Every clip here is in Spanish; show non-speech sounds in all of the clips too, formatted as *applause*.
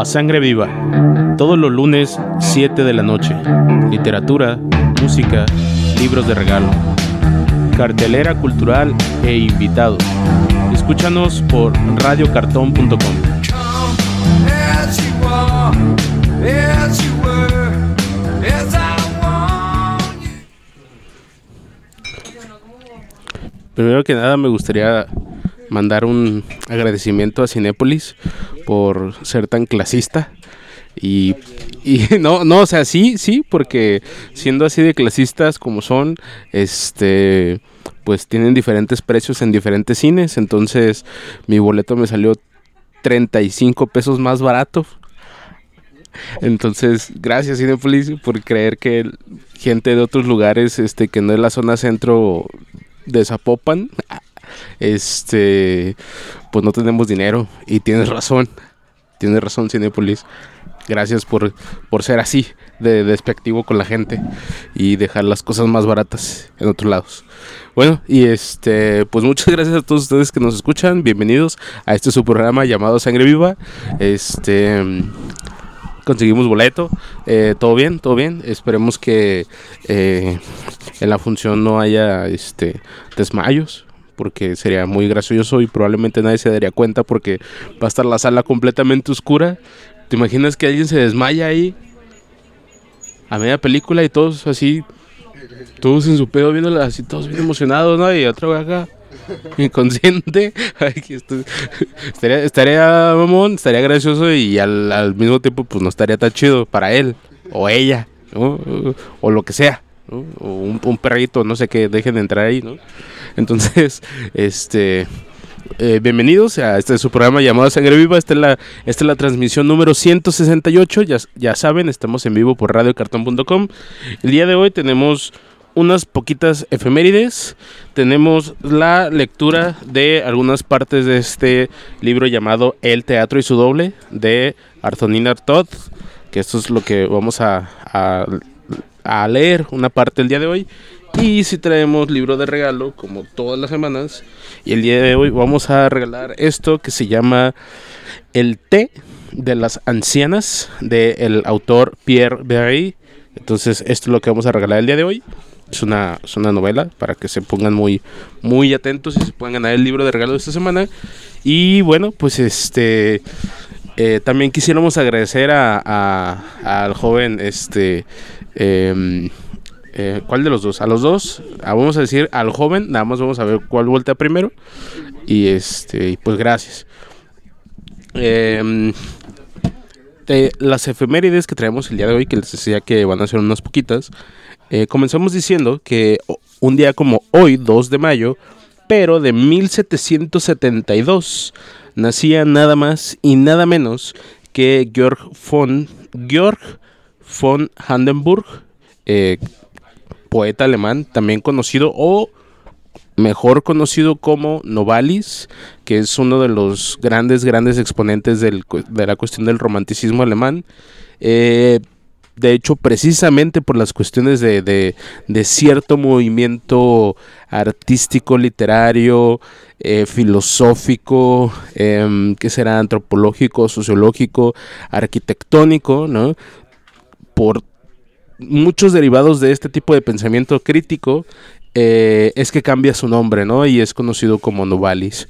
A Sangre Viva, todos los lunes 7 de la noche. Literatura, música, libros de regalo, cartelera cultural e invitados. Escúchanos por radiocartón.com. Primero que nada me gustaría mandar un agradecimiento a Cinépolis por ser tan clasista. Y, *laughs* no, no, o sea, sí, sí, porque siendo así de clasistas como son, este, pues tienen diferentes precios en diferentes cines. Entonces, mi boleto me salió 35 pesos más barato. Entonces, gracias Cinepolis por creer que gente de otros lugares, este, que no es la zona centro de Zapopan, este, pues no tenemos dinero. Y tienes razón, tienes razón, Cinepolis. Gracias por, por ser así, de despectivo con la gente y dejar las cosas más baratas en otros lados. Bueno, y este, pues muchas gracias a todos ustedes que nos escuchan. Bienvenidos a este su programa llamado Sangre Viva. Este conseguimos boleto, eh, todo bien, todo bien. Esperemos que eh, en la función no haya este desmayos, porque sería muy gracioso y probablemente nadie se daría cuenta porque va a estar la sala completamente oscura. ¿Te imaginas que alguien se desmaya ahí a media película y todos así, todos en su pedo viéndola así, todos bien emocionados, ¿no? Y otra vez acá *laughs* inconsciente. *laughs* *laughs* estaría, estaría, mamón, estaría gracioso y al, mismo tiempo, pues no estaría tan chido para él o ella, ¿no? O lo que sea, ¿no? O un, un, perrito, no sé qué, dejen de entrar ahí, ¿no? Entonces, *laughs* este. Eh, bienvenidos a este su programa llamado Sangre Viva. Esta es la, esta es la transmisión número 168. Ya, ya saben, estamos en vivo por radiocartón.com. El día de hoy tenemos unas poquitas efemérides. Tenemos la lectura de algunas partes de este libro llamado El Teatro y su Doble de Arthonina Todd, que esto es lo que vamos a, a, a leer una parte el día de hoy. Y si traemos libro de regalo, como todas las semanas, y el día de hoy vamos a regalar esto que se llama El té de las ancianas del autor Pierre Berry. Entonces, esto es lo que vamos a regalar el día de hoy. Es una, es una novela para que se pongan muy, muy atentos y se puedan ganar el libro de regalo de esta semana. Y bueno, pues este. Eh, también quisiéramos agradecer a, a, al joven este. Eh, eh, ¿Cuál de los dos? A los dos, ah, vamos a decir al joven, nada más vamos a ver cuál vuelta primero. Y este, pues gracias. De las efemérides que traemos el día de hoy, que les decía que van a ser unas poquitas, eh, comenzamos diciendo que un día como hoy, 2 de mayo, pero de 1772, nacía nada más y nada menos que Georg von, Georg von Handenburg, eh, poeta alemán, también conocido o mejor conocido como Novalis, que es uno de los grandes, grandes exponentes del, de la cuestión del romanticismo alemán. Eh, de hecho, precisamente por las cuestiones de, cierto movimiento artístico, literario, eh, filosófico, eh, que será antropológico, sociológico, arquitectónico, ¿no? Por muchos derivados de este tipo de pensamiento crítico eh, es que cambia su nombre, ¿no? Y es conocido como Novalis.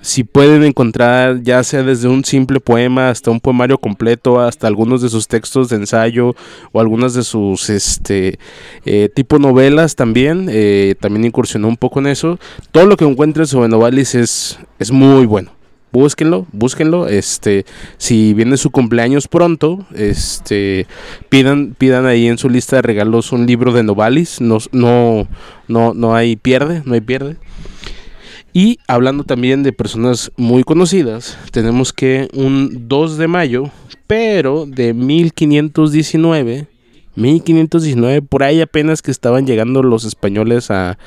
Si pueden encontrar, ya sea desde un simple poema hasta un poemario completo, hasta algunos de sus textos de ensayo o algunas de sus este eh, tipo novelas también, eh, también incursionó un poco en eso. Todo lo que encuentren sobre Novalis es, es muy bueno búsquenlo, búsquenlo. Este, si viene su cumpleaños pronto, este, pidan, pidan ahí en su lista de regalos un libro de Novalis. No, no, no, no hay pierde, no hay pierde. Y hablando también de personas muy conocidas, tenemos que un 2 de mayo, pero de 1519 1519, por ahí apenas que estaban llegando los españoles a,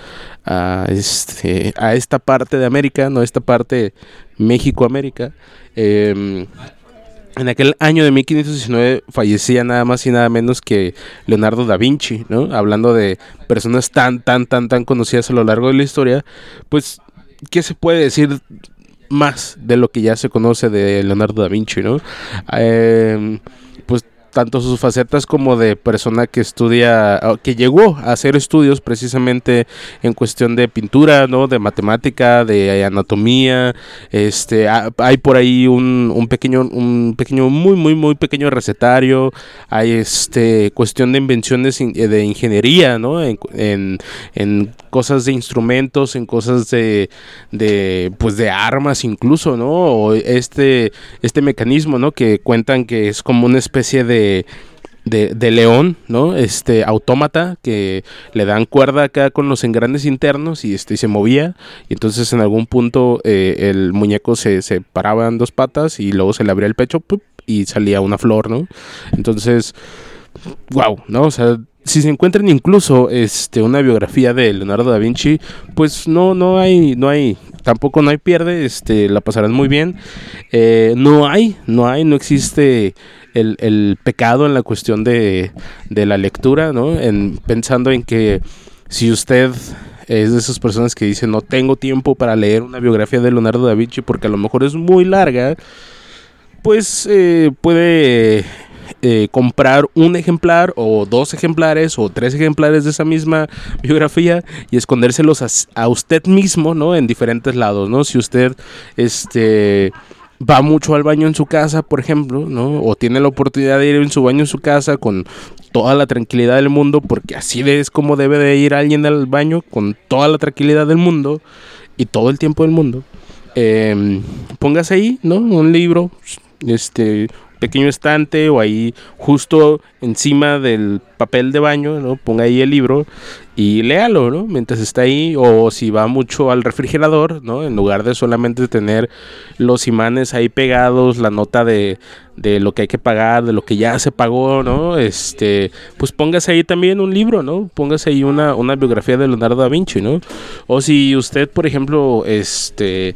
a, este, a esta parte de América, no esta parte México-América. Eh, en aquel año de 1519 fallecía nada más y nada menos que Leonardo da Vinci, ¿no? Hablando de personas tan, tan, tan, tan conocidas a lo largo de la historia, pues, ¿qué se puede decir más de lo que ya se conoce de Leonardo da Vinci, ¿no? Eh, tanto sus facetas como de persona que estudia, que llegó a hacer estudios precisamente en cuestión de pintura, ¿no? De matemática, de anatomía, este, hay por ahí un, un pequeño, un pequeño, muy, muy, muy pequeño recetario, hay este, cuestión de invenciones de ingeniería, ¿no? En, en, en cosas de instrumentos, en cosas de, de, pues de armas incluso, ¿no? O este, este mecanismo, ¿no? Que cuentan que es como una especie de de, león, ¿no? Este autómata que le dan cuerda acá con los engranes internos y este se movía y entonces en algún punto eh, el muñeco se, se, paraba en dos patas y luego se le abría el pecho y salía una flor, ¿no? Entonces, wow, ¿no? O sea, si se encuentran incluso este una biografía de Leonardo da Vinci, pues no no hay no hay tampoco no hay pierde, este la pasarán muy bien. Eh, no hay no hay no existe el, pecado en la cuestión de, la lectura, ¿no? En, pensando en que si usted es de esas personas que dicen no tengo tiempo para leer una biografía de Leonardo da Vinci porque a lo mejor es muy larga, pues eh, puede eh, comprar un ejemplar o dos ejemplares o tres ejemplares de esa misma biografía y escondérselos a, usted mismo, ¿no? En diferentes lados, ¿no? Si usted, este va mucho al baño en su casa, por ejemplo, ¿no? O tiene la oportunidad de ir en su baño en su casa con toda la tranquilidad del mundo, porque así es como debe de ir alguien al baño con toda la tranquilidad del mundo y todo el tiempo del mundo. Eh, póngase ahí, ¿no? Un libro, este, pequeño estante o ahí justo encima del papel de baño, ¿no? Ponga ahí el libro y léalo, ¿no? Mientras está ahí o si va mucho al refrigerador, ¿no? En lugar de solamente tener los imanes ahí pegados, la nota de, de lo que hay que pagar, de lo que ya se pagó, ¿no? Este, pues póngase ahí también un libro, ¿no? Póngase ahí una, una biografía de Leonardo da Vinci, ¿no? O si usted, por ejemplo, este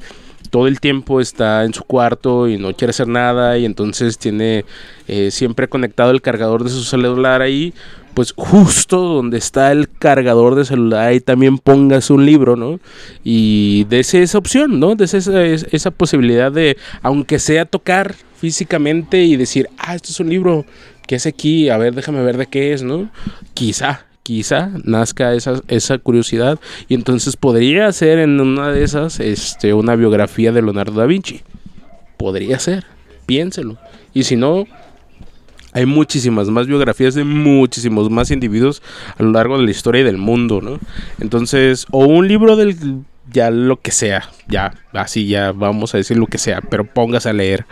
todo el tiempo está en su cuarto y no quiere hacer nada y entonces tiene eh, siempre conectado el cargador de su celular ahí, pues justo donde está el cargador de celular ahí también pongas un libro, ¿no? Y dese esa opción, ¿no? Dese esa, esa posibilidad de, aunque sea tocar físicamente y decir, ah, esto es un libro, ¿qué es aquí? A ver, déjame ver de qué es, ¿no? Quizá, quizá nazca esa, esa curiosidad y entonces podría ser en una de esas este, una biografía de Leonardo da Vinci. Podría ser, piénselo. Y si no, hay muchísimas más biografías de muchísimos más individuos a lo largo de la historia y del mundo, ¿no? Entonces, o un libro del ya lo que sea, ya, así ya vamos a decir lo que sea, pero póngase a leer.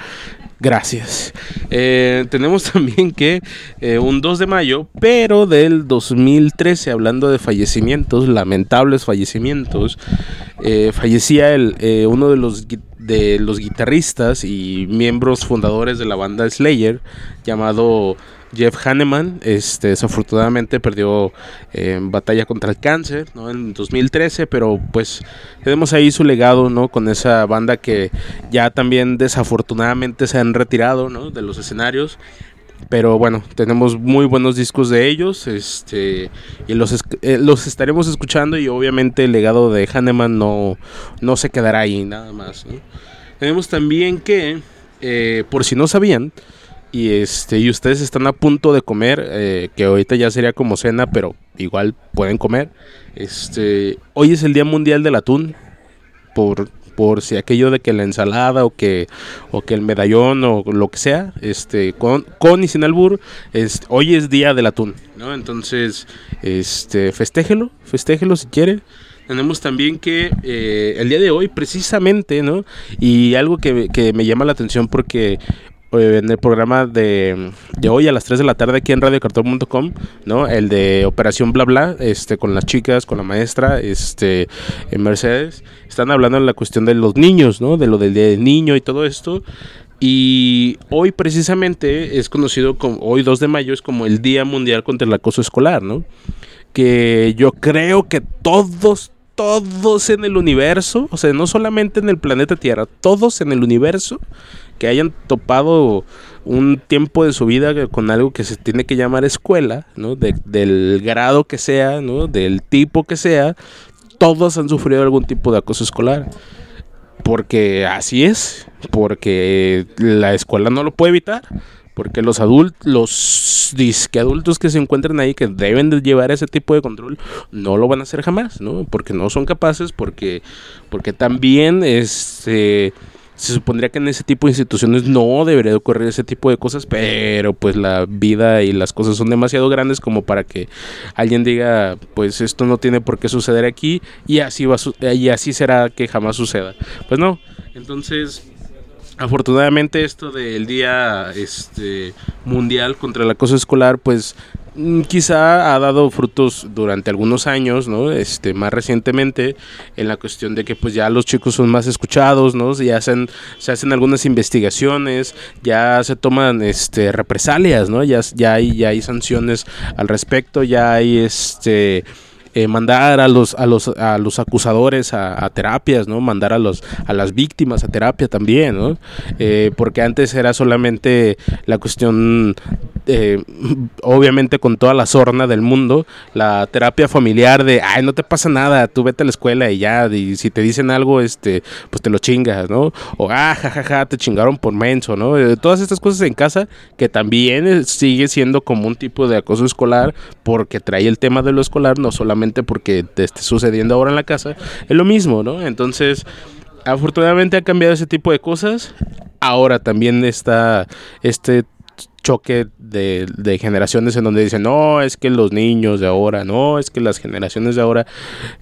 Gracias. Eh, tenemos *laughs* también que eh, un 2 de mayo, pero del 2013, hablando de fallecimientos, lamentables fallecimientos, eh, fallecía el, uno de los, de los guitarristas y miembros fundadores de la banda Slayer, llamado Jeff Hanneman, este, desafortunadamente perdió en batalla contra el cáncer en 2013, pero pues tenemos ahí su legado ¿no? con esa banda que ya también desafortunadamente se han retirado ¿no? de los escenarios. Pero bueno, tenemos muy buenos discos de ellos este, y los, eh, los estaremos escuchando y obviamente el legado de Hanneman no, no se quedará ahí nada más. Tenemos también que, eh, por si no sabían, y este y ustedes están a punto de comer eh, que ahorita ya sería como cena pero igual pueden comer. Este hoy es el día mundial del atún por por si aquello de que la ensalada o que o que el medallón o lo que sea este con, con y sin albur este, hoy es día del atún no entonces este festéjelo festéjelo si quiere. Tenemos también que eh, el día de hoy precisamente, ¿no? Y algo que, que, me llama la atención porque eh, en el programa de, hoy a las 3 de la tarde aquí en radiocartón.com, ¿no? El de Operación Bla Bla, este, con las chicas, con la maestra, este, en Mercedes, están hablando de la cuestión de los niños, ¿no? De lo del niño y todo esto. Y hoy precisamente es conocido como, hoy 2 de mayo es como el Día Mundial contra el Acoso Escolar, ¿no? Que yo creo que todos, todos en el universo, o sea, no solamente en el planeta Tierra, todos en el universo que hayan topado un tiempo de su vida con algo que se tiene que llamar escuela, ¿no? del grado que sea, ¿no? Del tipo que sea, todos han sufrido algún tipo de acoso escolar. porque así es, porque la escuela no lo puede evitar, porque los adultos, los adultos que se encuentran ahí que deben de llevar ese tipo de control, no lo van a hacer jamás, ¿no? Porque no son capaces, porque, porque también este se supondría que en ese tipo de instituciones no debería ocurrir ese tipo de cosas, pero pues la vida y las cosas son demasiado grandes como para que alguien diga, pues esto no tiene por qué suceder aquí y así va y así será que jamás suceda. Pues no. Entonces, afortunadamente esto del día este mundial contra el acoso escolar pues quizá ha dado frutos durante algunos años, ¿no? Este, más recientemente, en la cuestión de que pues ya los chicos son más escuchados, ¿no? Ya hacen, se hacen algunas investigaciones, ya se toman este represalias, ¿no? Ya, ya hay, ya hay sanciones al respecto, ya hay este eh, mandar a los, a los, a los acusadores a, terapias, ¿no? Mandar a, los, a las víctimas a terapia también, ¿no? Eh, porque antes era solamente la cuestión, eh, obviamente con toda la sorna del mundo, la terapia familiar de, ay, no te pasa nada, tú vete a la escuela y ya, y si te dicen algo, este, pues te lo chingas, ¿no? O, ah, jajaja, te chingaron por menso, ¿no? todas estas cosas en casa que también sigue siendo como un tipo de acoso escolar porque trae el tema de lo escolar, no solamente porque te esté sucediendo ahora en la casa, es lo mismo, ¿no? Entonces, afortunadamente ha cambiado ese tipo de cosas. Ahora también está este choque de, generaciones en donde dicen, no, es que los niños de ahora, no, es que las generaciones de ahora,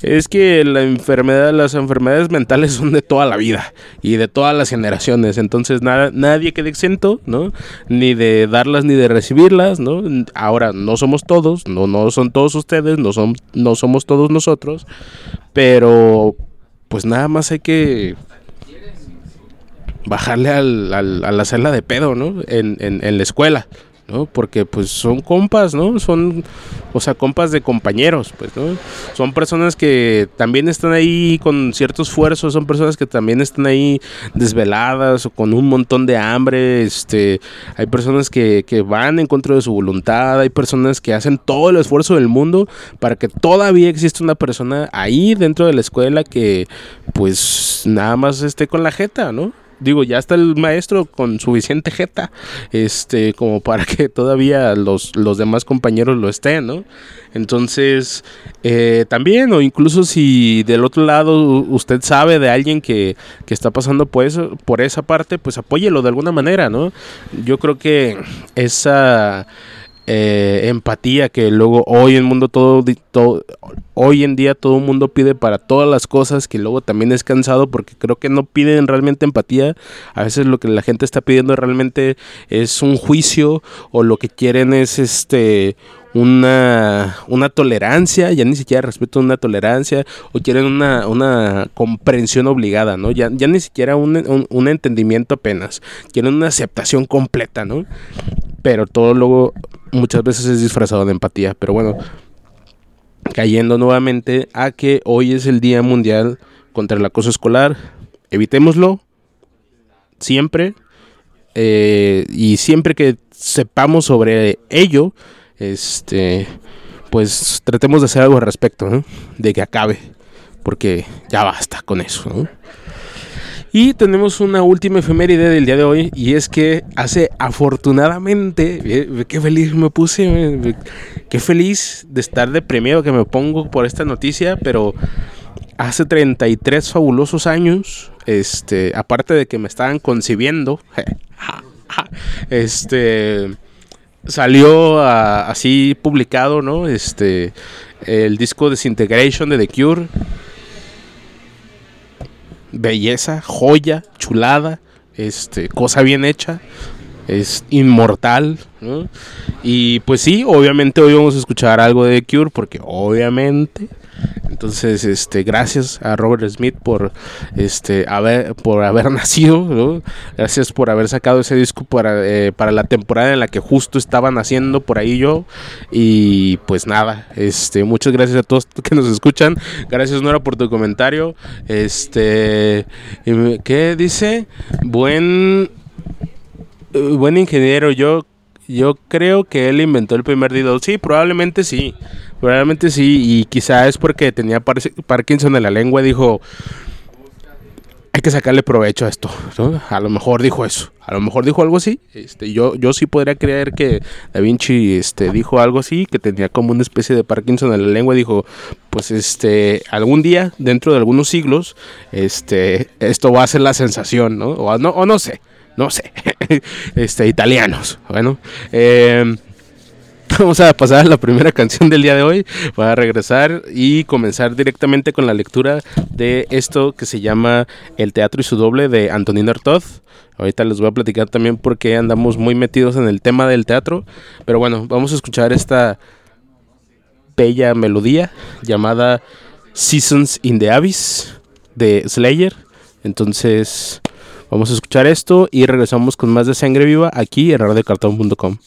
es que la enfermedad, las enfermedades mentales son de toda la vida y de todas las generaciones, entonces nada, nadie queda exento, ¿no? Ni de darlas ni de recibirlas, ¿no? Ahora no somos todos, no, no son todos ustedes, no, son, no somos todos nosotros, pero pues nada más hay que bajarle al, al, a la celda de pedo, ¿no? En, en, en, la escuela, ¿no? Porque pues son compas, ¿no? Son, o sea, compas de compañeros, pues, ¿no? Son personas que también están ahí con cierto esfuerzo, son personas que también están ahí desveladas o con un montón de hambre, este, hay personas que, que van en contra de su voluntad, hay personas que hacen todo el esfuerzo del mundo para que todavía exista una persona ahí dentro de la escuela que pues nada más esté con la jeta, ¿no? Digo, ya está el maestro con suficiente jeta, este, como para que todavía los, los demás compañeros lo estén, ¿no? Entonces, eh, también, o incluso si del otro lado usted sabe de alguien que, que está pasando por, eso, por esa parte, pues apóyelo de alguna manera, ¿no? Yo creo que esa eh, empatía que luego hoy en mundo todo, hoy en día todo el mundo pide para todas las cosas que luego también es cansado porque creo que no piden realmente empatía a veces lo que la gente está pidiendo realmente es un juicio o lo que quieren es este una, una tolerancia, ya ni siquiera respeto una tolerancia, o quieren una, una comprensión obligada, ¿no? Ya, ya ni siquiera un, un, un, entendimiento apenas, quieren una aceptación completa, ¿no? Pero todo luego muchas veces es disfrazado de empatía. Pero bueno, cayendo nuevamente a que hoy es el Día Mundial contra el Acoso Escolar. Evitémoslo siempre. Eh, y siempre que sepamos sobre ello, este, pues tratemos de hacer algo al respecto, de que acabe, porque ya basta con eso. Y tenemos una última efeméride del día de hoy y es que hace afortunadamente, eh, qué feliz me puse, qué feliz de estar de premio que me pongo por esta noticia, pero hace 33 fabulosos años, este, aparte de que me estaban concibiendo, *laughs* este salió así publicado, ¿no? Este el disco Disintegration de The Cure belleza, joya, chulada, este, cosa bien hecha, es inmortal, Y pues sí, obviamente hoy vamos a escuchar algo de The Cure, porque obviamente entonces, este, gracias a Robert Smith por, este, haber, por haber *laughs* nacido, gracias por haber sacado ese disco para, eh, para la temporada en la que justo estaban haciendo por ahí yo. Y pues nada, este, muchas gracias a todos que nos escuchan. Gracias Nora por tu comentario. Este, ¿qué dice? Buen, buen ingeniero. Yo yo creo que él inventó el primer Diddle. Sí, probablemente sí. Probablemente sí. Y quizá es porque tenía Parkinson en la lengua. Dijo, hay que sacarle provecho a esto. A lo mejor dijo eso. A lo mejor dijo algo así. Este, yo, yo sí podría creer que Da Vinci este, dijo algo así, que tenía como una especie de Parkinson en la lengua. Dijo, pues este, algún día, dentro de algunos siglos, este, esto va a ser la sensación, ¿no? O no, o no sé, no sé. *laughs* este, italianos. Bueno. Eh, *laughs* Vamos a pasar a la primera *laughs* canción del día de hoy para regresar y comenzar directamente con la lectura de esto que se llama El Teatro y su doble de Antonino Artaud. Ahorita les voy a platicar también porque andamos muy metidos en el tema del teatro. Pero bueno, vamos a escuchar esta bella melodía llamada Seasons in the Abyss de Slayer. Entonces, vamos a escuchar esto y regresamos con más de Sangre Viva aquí en radiocartón.com.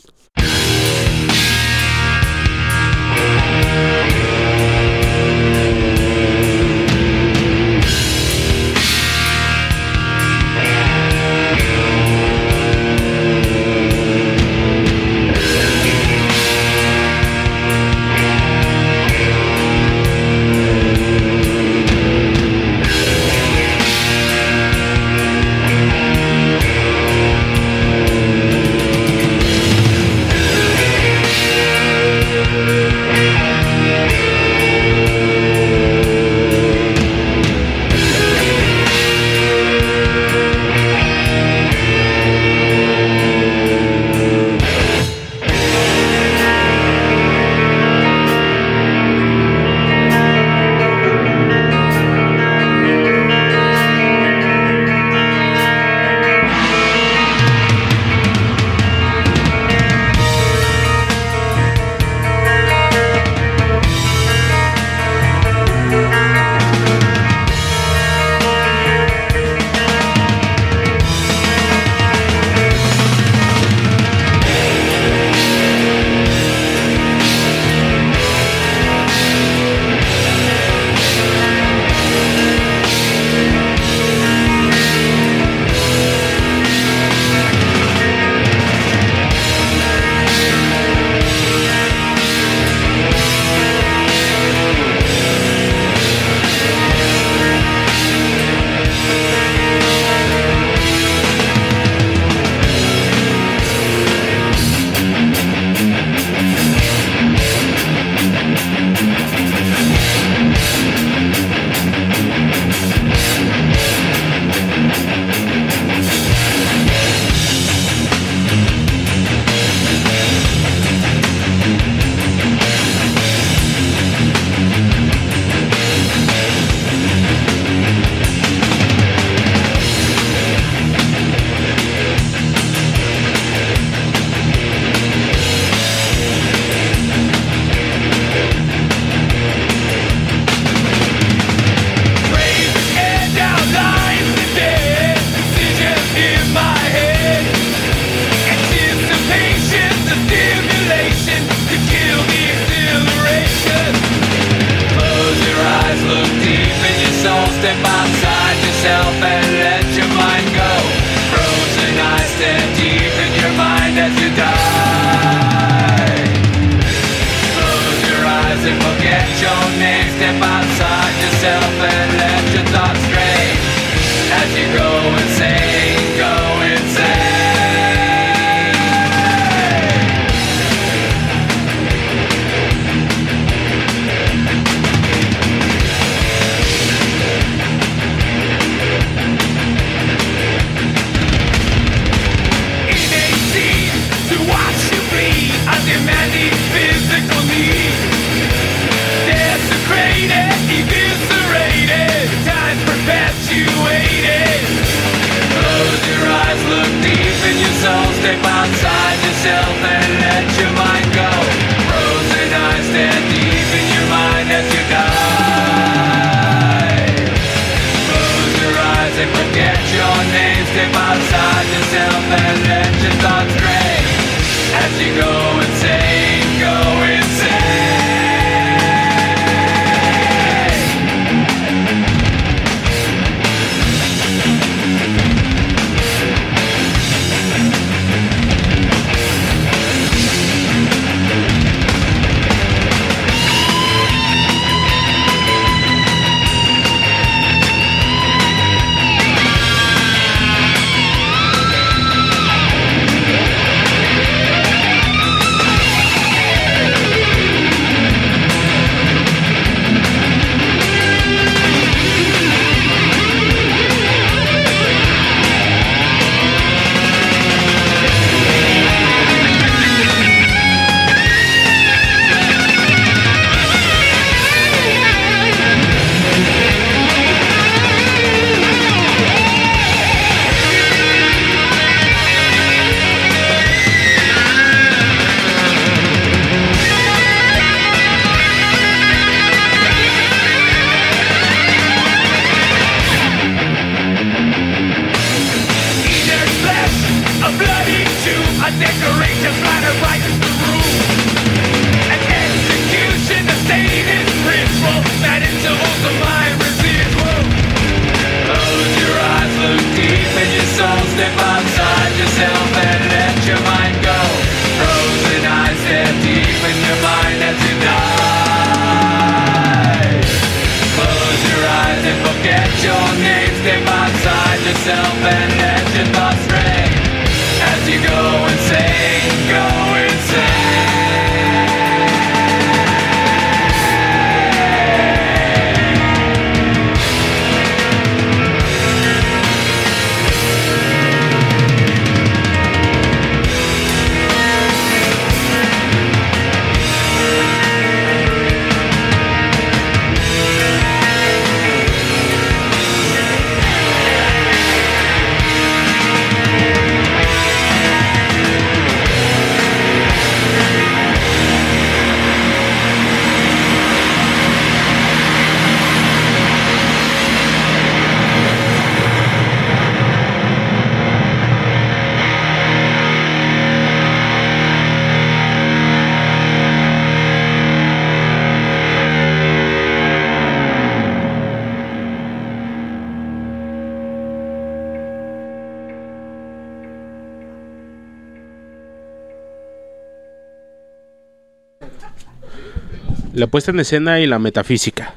puesta en escena y la metafísica.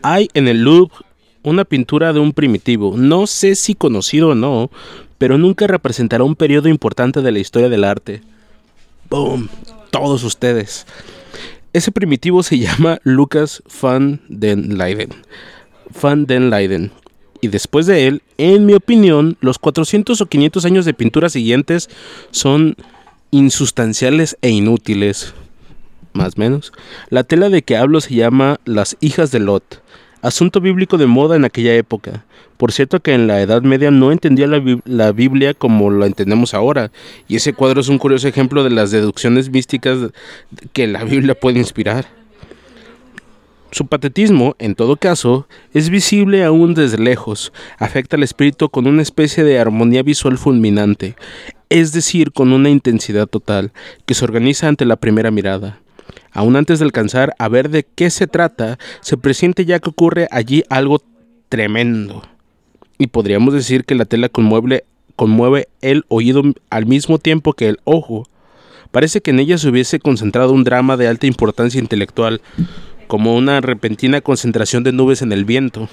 Hay en el Louvre una pintura de un primitivo, no sé si conocido o no, pero nunca representará un periodo importante de la historia del arte. ¡Boom! Todos ustedes. Ese primitivo se llama Lucas van den Leyden. Van den Leyden. Y después de él, en mi opinión, los 400 o 500 años de pintura siguientes son insustanciales e inútiles más menos. La tela de que hablo se llama Las hijas de Lot, asunto bíblico de moda en aquella época. Por cierto que en la Edad Media no entendía la, la, Biblia como la entendemos ahora, y ese cuadro es un curioso ejemplo de las deducciones místicas que la Biblia puede inspirar. Su patetismo, en todo caso, es visible aún desde lejos, afecta al espíritu con una especie de armonía visual fulminante, es decir, con una intensidad total, que se organiza ante la primera mirada. Aún antes de alcanzar a ver de qué se trata, se presiente ya que ocurre allí algo tremendo. Y podríamos decir que la tela conmueve, conmueve el oído al mismo tiempo que el ojo. Parece que en ella se hubiese concentrado un drama de alta importancia intelectual, como una repentina concentración de nubes en el viento,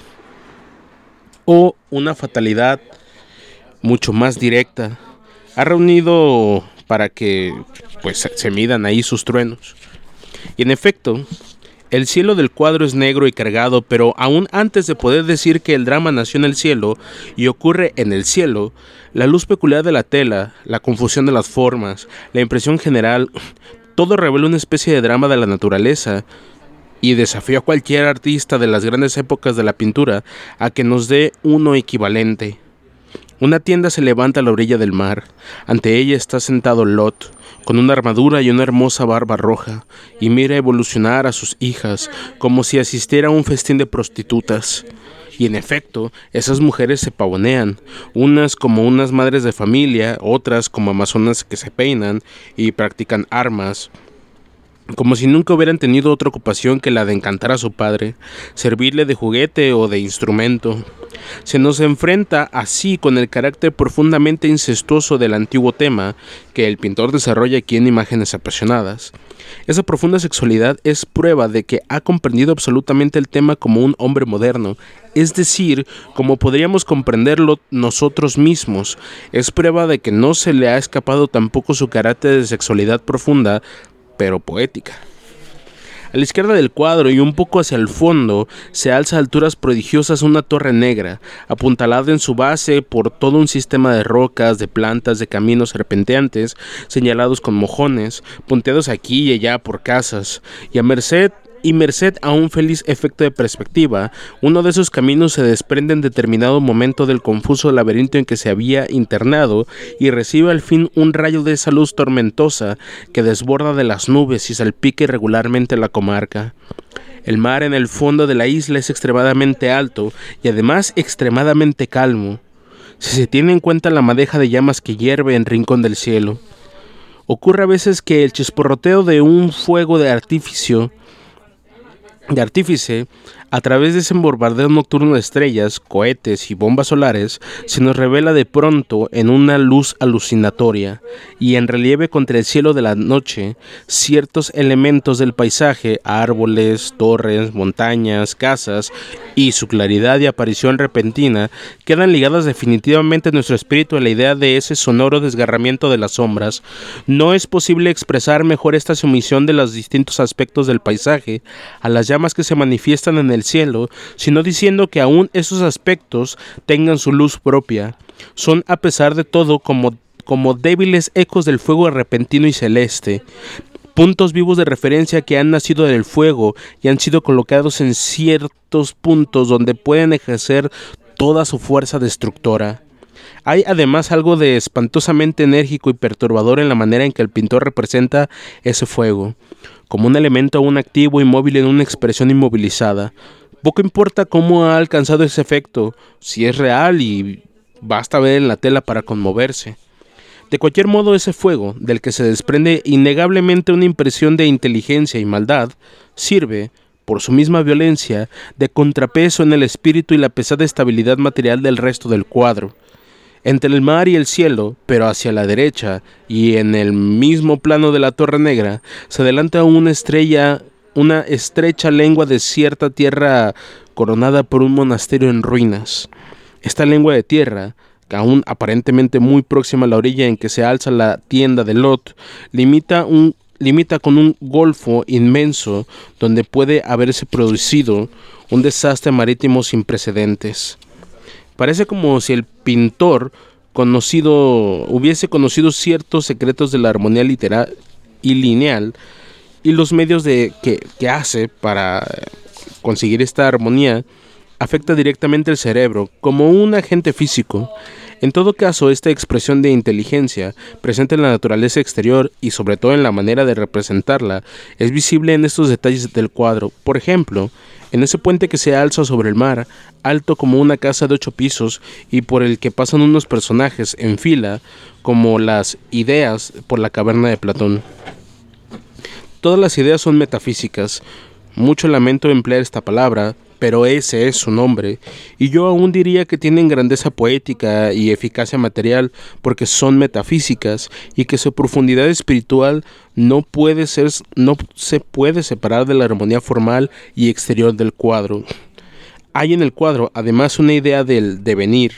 o una fatalidad mucho más directa. Ha reunido para que pues se midan ahí sus truenos. Y en efecto, el cielo del cuadro es negro y cargado, pero aún antes de poder decir que el drama nació en el cielo y ocurre en el cielo, la luz peculiar de la tela, la confusión de las formas, la impresión general, todo revela una especie de drama de la naturaleza y desafío a cualquier artista de las grandes épocas de la pintura a que nos dé uno equivalente. Una tienda se levanta a la orilla del mar. Ante ella está sentado Lot, con una armadura y una hermosa barba roja, y mira evolucionar a sus hijas como si asistiera a un festín de prostitutas. Y en efecto, esas mujeres se pavonean, unas como unas madres de familia, otras como amazonas que se peinan y practican armas, como si nunca hubieran tenido otra ocupación que la de encantar a su padre, servirle de juguete o de instrumento. Se nos enfrenta así con el carácter profundamente incestuoso del antiguo tema que el pintor desarrolla aquí en imágenes apasionadas. Esa profunda sexualidad es prueba de que ha comprendido absolutamente el tema como un hombre moderno, es decir, como podríamos comprenderlo nosotros mismos. Es prueba de que no se le ha escapado tampoco su carácter de sexualidad profunda pero poética. A la izquierda del cuadro y un poco hacia el fondo se alza a alturas prodigiosas una torre negra, apuntalada en su base por todo un sistema de rocas, de plantas, de caminos serpenteantes, señalados con mojones, punteados aquí y allá por casas, y a merced y merced a un feliz efecto de perspectiva, uno de esos caminos se desprende en determinado momento del confuso laberinto en que se había internado y recibe al fin un rayo de esa luz tormentosa que desborda de las nubes y salpica irregularmente la comarca. El mar en el fondo de la isla es extremadamente alto y además extremadamente calmo, si se tiene en cuenta la madeja de llamas que hierve en rincón del cielo. Ocurre a veces que el chisporroteo de un fuego de artificio de artífice a través de ese bombardeo nocturno de estrellas, cohetes y bombas solares, se nos revela de pronto en una luz alucinatoria y en relieve contra el cielo de la noche ciertos elementos del paisaje, árboles, torres, montañas, casas y su claridad y aparición repentina quedan ligadas definitivamente en nuestro espíritu a la idea de ese sonoro desgarramiento de las sombras. No es posible expresar mejor esta sumisión de los distintos aspectos del paisaje a las llamas que se manifiestan en el cielo, sino diciendo que aún esos aspectos tengan su luz propia. Son a pesar de todo como, como débiles ecos del fuego repentino y celeste, puntos vivos de referencia que han nacido del fuego y han sido colocados en ciertos puntos donde pueden ejercer toda su fuerza destructora. Hay además algo de espantosamente enérgico y perturbador en la manera en que el pintor representa ese fuego como un elemento aún activo y móvil en una expresión inmovilizada. Poco importa cómo ha alcanzado ese efecto, si es real y basta ver en la tela para conmoverse. De cualquier modo, ese fuego, del que se desprende innegablemente una impresión de inteligencia y maldad, sirve, por su misma violencia, de contrapeso en el espíritu y la pesada estabilidad material del resto del cuadro. Entre el mar y el cielo, pero hacia la derecha y en el mismo plano de la Torre Negra, se adelanta una estrella, una estrecha lengua de cierta tierra coronada por un monasterio en ruinas. Esta lengua de tierra, aún aparentemente muy próxima a la orilla en que se alza la tienda de Lot, limita un limita con un golfo inmenso donde puede haberse producido un desastre marítimo sin precedentes. Parece como si el pintor conocido hubiese conocido ciertos secretos de la armonía literal y lineal y los medios de que, hace para conseguir esta armonía afecta directamente el cerebro como un agente físico. En todo caso, esta expresión de inteligencia presente en la naturaleza exterior y sobre todo en la manera de representarla es visible en estos detalles del cuadro. Por ejemplo, en ese puente que se alza sobre el mar, alto como una casa de ocho pisos y por el que pasan unos personajes en fila como las ideas por la caverna de Platón. Todas las ideas son metafísicas. Mucho lamento emplear esta palabra, pero ese es su nombre, y yo aún diría que tienen grandeza poética y eficacia material porque son metafísicas y que su profundidad espiritual no puede ser no se puede separar de la armonía formal y exterior del cuadro. Hay en el cuadro además una idea del devenir,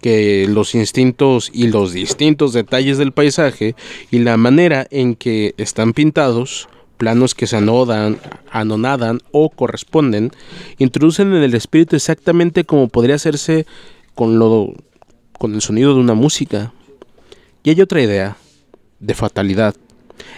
que los instintos y los distintos detalles del paisaje y la manera en que están pintados planos que se anodan, anonadan o corresponden, introducen en el espíritu exactamente como podría hacerse con, lo, con el sonido de una música. Y hay otra idea, de fatalidad,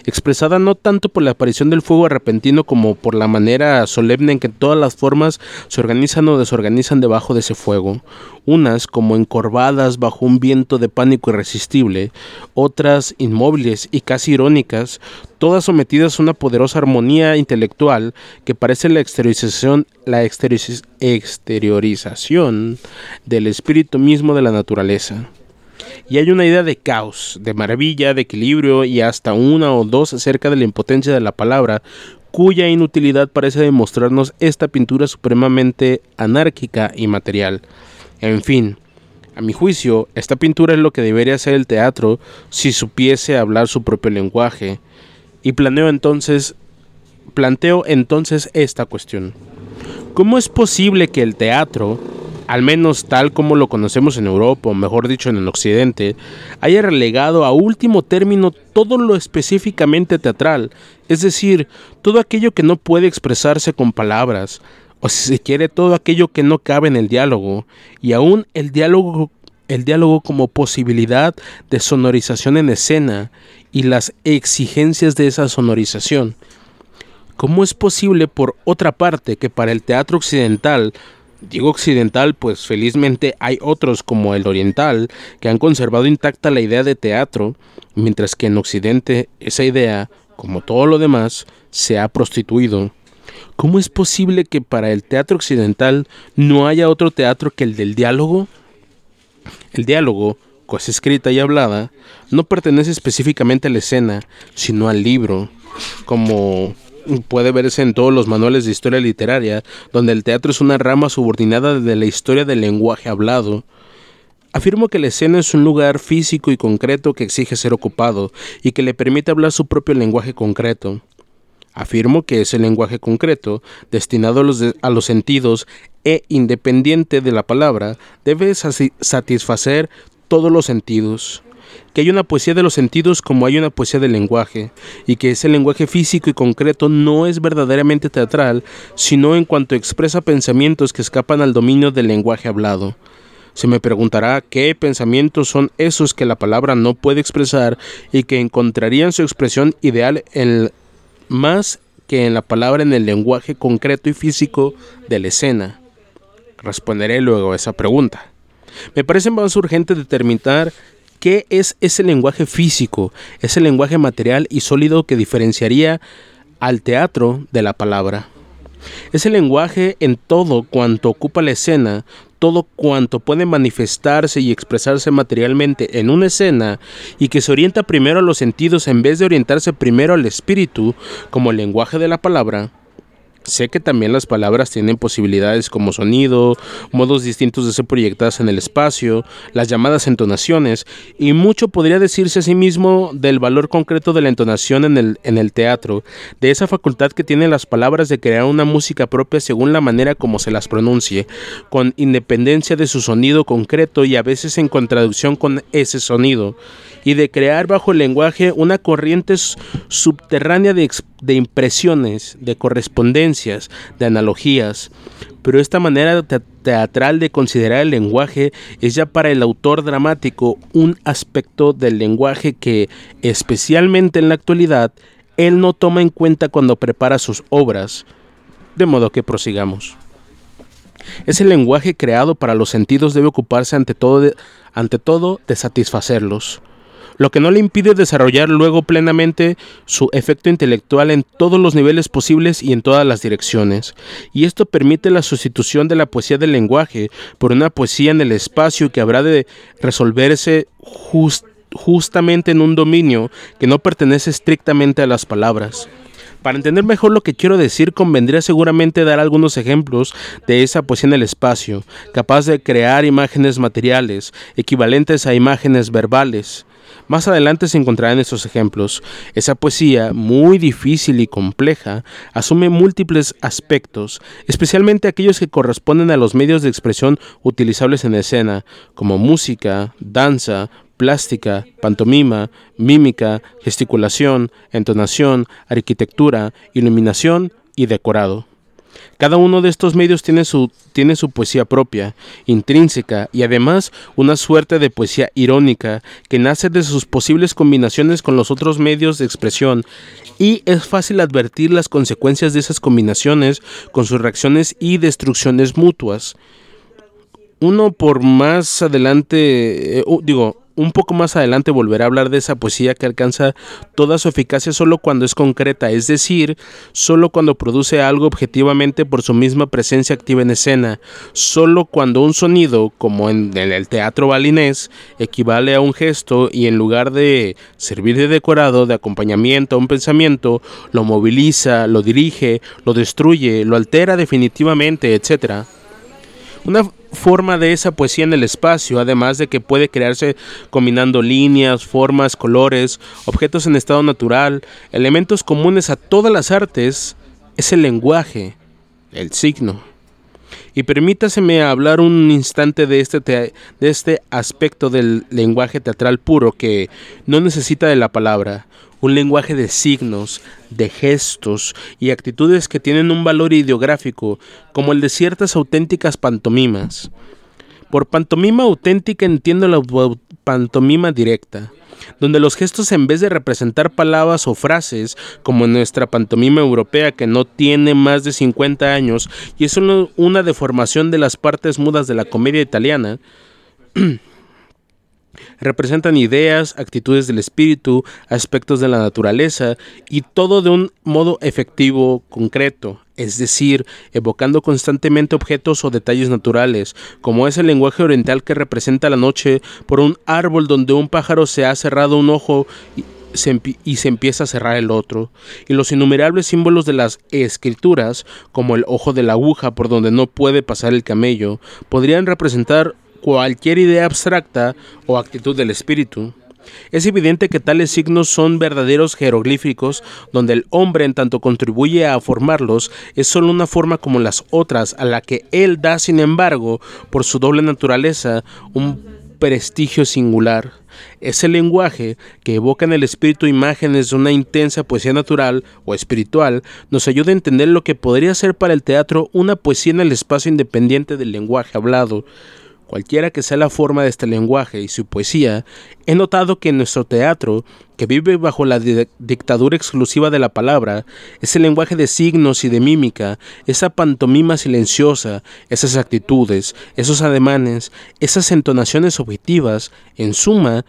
expresada no tanto por la aparición del fuego repentino como por la manera solemne en que todas las formas se organizan o desorganizan debajo de ese fuego, unas como encorvadas bajo un viento de pánico irresistible, otras inmóviles y casi irónicas, todas sometidas a una poderosa armonía intelectual que parece la exteriorización, la exteriorización del espíritu mismo de la naturaleza y hay una idea de caos, de maravilla, de equilibrio y hasta una o dos acerca de la impotencia de la palabra, cuya inutilidad parece demostrarnos esta pintura supremamente anárquica y material. En fin, a mi juicio, esta pintura es lo que debería ser el teatro si supiese hablar su propio lenguaje. Y planeo entonces, planteo entonces esta cuestión. ¿Cómo es posible que el teatro, al menos tal como lo conocemos en Europa, o mejor dicho en el Occidente, haya relegado a último término todo lo específicamente teatral, es decir, todo aquello que no puede expresarse con palabras, o si se quiere todo aquello que no cabe en el diálogo, y aún el diálogo el diálogo como posibilidad de sonorización en escena y las exigencias de esa sonorización. ¿Cómo es posible, por otra parte, que para el teatro occidental Digo occidental, pues felizmente hay otros como el oriental que han conservado intacta la idea de teatro, mientras que en Occidente esa idea, como todo lo demás, se ha prostituido. ¿Cómo es posible que para el teatro occidental no haya otro teatro que el del diálogo? El diálogo, cosa escrita y hablada, no pertenece específicamente a la escena, sino al libro, como puede verse en todos los manuales de historia literaria, donde el teatro es una rama subordinada de la historia del lenguaje hablado. Afirmo que la escena es un lugar físico y concreto que exige ser ocupado y que le permite hablar su propio lenguaje concreto. Afirmo que ese lenguaje concreto, destinado a los, a los sentidos e independiente de la palabra, debe satisfacer todos los sentidos que hay una poesía de los sentidos como hay una poesía del lenguaje, y que ese lenguaje físico y concreto no es verdaderamente teatral, sino en cuanto expresa pensamientos que escapan al dominio del lenguaje hablado. Se me preguntará qué pensamientos son esos que la palabra no puede expresar y que encontrarían su expresión ideal en más que en la palabra en el lenguaje concreto y físico de la escena. Responderé luego a esa pregunta. Me parece más urgente determinar ¿Qué es ese lenguaje físico, ese lenguaje material y sólido que diferenciaría al teatro de la palabra? Ese lenguaje en todo cuanto ocupa la escena, todo cuanto puede manifestarse y expresarse materialmente en una escena y que se orienta primero a los sentidos en vez de orientarse primero al espíritu como el lenguaje de la palabra, Sé que también las palabras tienen posibilidades como sonido, modos distintos de ser proyectadas en el espacio, las llamadas entonaciones, y mucho podría decirse asimismo del valor concreto de la entonación en el, en el teatro, de esa facultad que tienen las palabras de crear una música propia según la manera como se las pronuncie, con independencia de su sonido concreto y a veces en contradicción con ese sonido y de crear bajo el lenguaje una corriente subterránea de, impresiones, de correspondencias, de analogías. Pero esta manera teatral de considerar el lenguaje es ya para el autor dramático un aspecto del lenguaje que, especialmente en la actualidad, él no toma en cuenta cuando prepara sus obras. De modo que prosigamos. Ese lenguaje creado para los sentidos debe ocuparse ante todo ante todo de satisfacerlos lo que no le impide desarrollar luego plenamente su efecto intelectual en todos los niveles posibles y en todas las direcciones. Y esto permite la sustitución de la poesía del lenguaje por una poesía en el espacio que habrá de resolverse justamente en un dominio que no pertenece estrictamente a las palabras. Para entender mejor lo que quiero decir, convendría seguramente dar algunos ejemplos de esa poesía en el espacio, capaz de crear imágenes materiales, equivalentes a imágenes verbales. Más adelante se encontrarán estos ejemplos. Esa poesía, muy difícil y compleja, asume múltiples aspectos, especialmente aquellos que corresponden a los medios de expresión utilizables en escena, como música, danza, plástica, pantomima, mímica, gesticulación, entonación, arquitectura, iluminación y decorado. Cada uno de estos medios tiene su, tiene su poesía propia, intrínseca y además una suerte de poesía irónica que nace de sus posibles combinaciones con los otros medios de expresión y es fácil advertir las consecuencias de esas combinaciones con sus reacciones y destrucciones mutuas. Uno por más adelante, eh, digo, un poco más adelante volveré a hablar de esa poesía que alcanza toda su eficacia solo cuando es concreta, es decir, solo cuando produce algo objetivamente por su misma presencia activa en escena, solo cuando un sonido, como en, el teatro balinés, equivale a un gesto y en lugar de servir de decorado, de acompañamiento a un pensamiento, lo moviliza, lo dirige, lo destruye, lo altera definitivamente, etc. Una forma de esa poesía en el espacio, además de que puede crearse combinando líneas, formas, colores, objetos en estado natural, elementos comunes a todas las artes, es el lenguaje, el signo. Y permítaseme hablar un instante de este, de este aspecto del lenguaje teatral puro que no necesita de la palabra, un lenguaje de signos, de gestos y actitudes que tienen un valor ideográfico, como el de ciertas auténticas pantomimas. Por pantomima auténtica entiendo la pantomima directa, donde los gestos en vez de representar palabras o frases, como en nuestra pantomima europea que no tiene más de 50 años y es una deformación de las partes mudas de la comedia italiana, *clears throat* representan ideas, actitudes del espíritu, aspectos de la naturaleza y todo de un modo efectivo, concreto, es decir, evocando constantemente objetos o detalles naturales, como es el lenguaje oriental que representa la noche por un árbol donde un pájaro se ha cerrado un ojo y se, y se empieza a cerrar el otro, y los innumerables símbolos de las escrituras, como el ojo de la aguja por donde no puede pasar el camello, podrían representar cualquier idea abstracta o actitud del espíritu. Es evidente que tales signos son verdaderos jeroglíficos, donde el hombre en tanto contribuye a formarlos, es solo una forma como las otras, a la que él da, sin embargo, por su doble naturaleza, un prestigio singular. Es el lenguaje que evoca en el espíritu imágenes de una intensa poesía natural o espiritual, nos ayuda a entender lo que podría ser para el teatro una poesía en el espacio independiente del lenguaje hablado. Cualquiera que sea la forma de este lenguaje y su poesía, he notado que en nuestro teatro, que vive bajo la dictadura exclusiva de la palabra, ese lenguaje de signos y de mímica, esa pantomima silenciosa, esas actitudes, esos ademanes, esas entonaciones objetivas, en suma,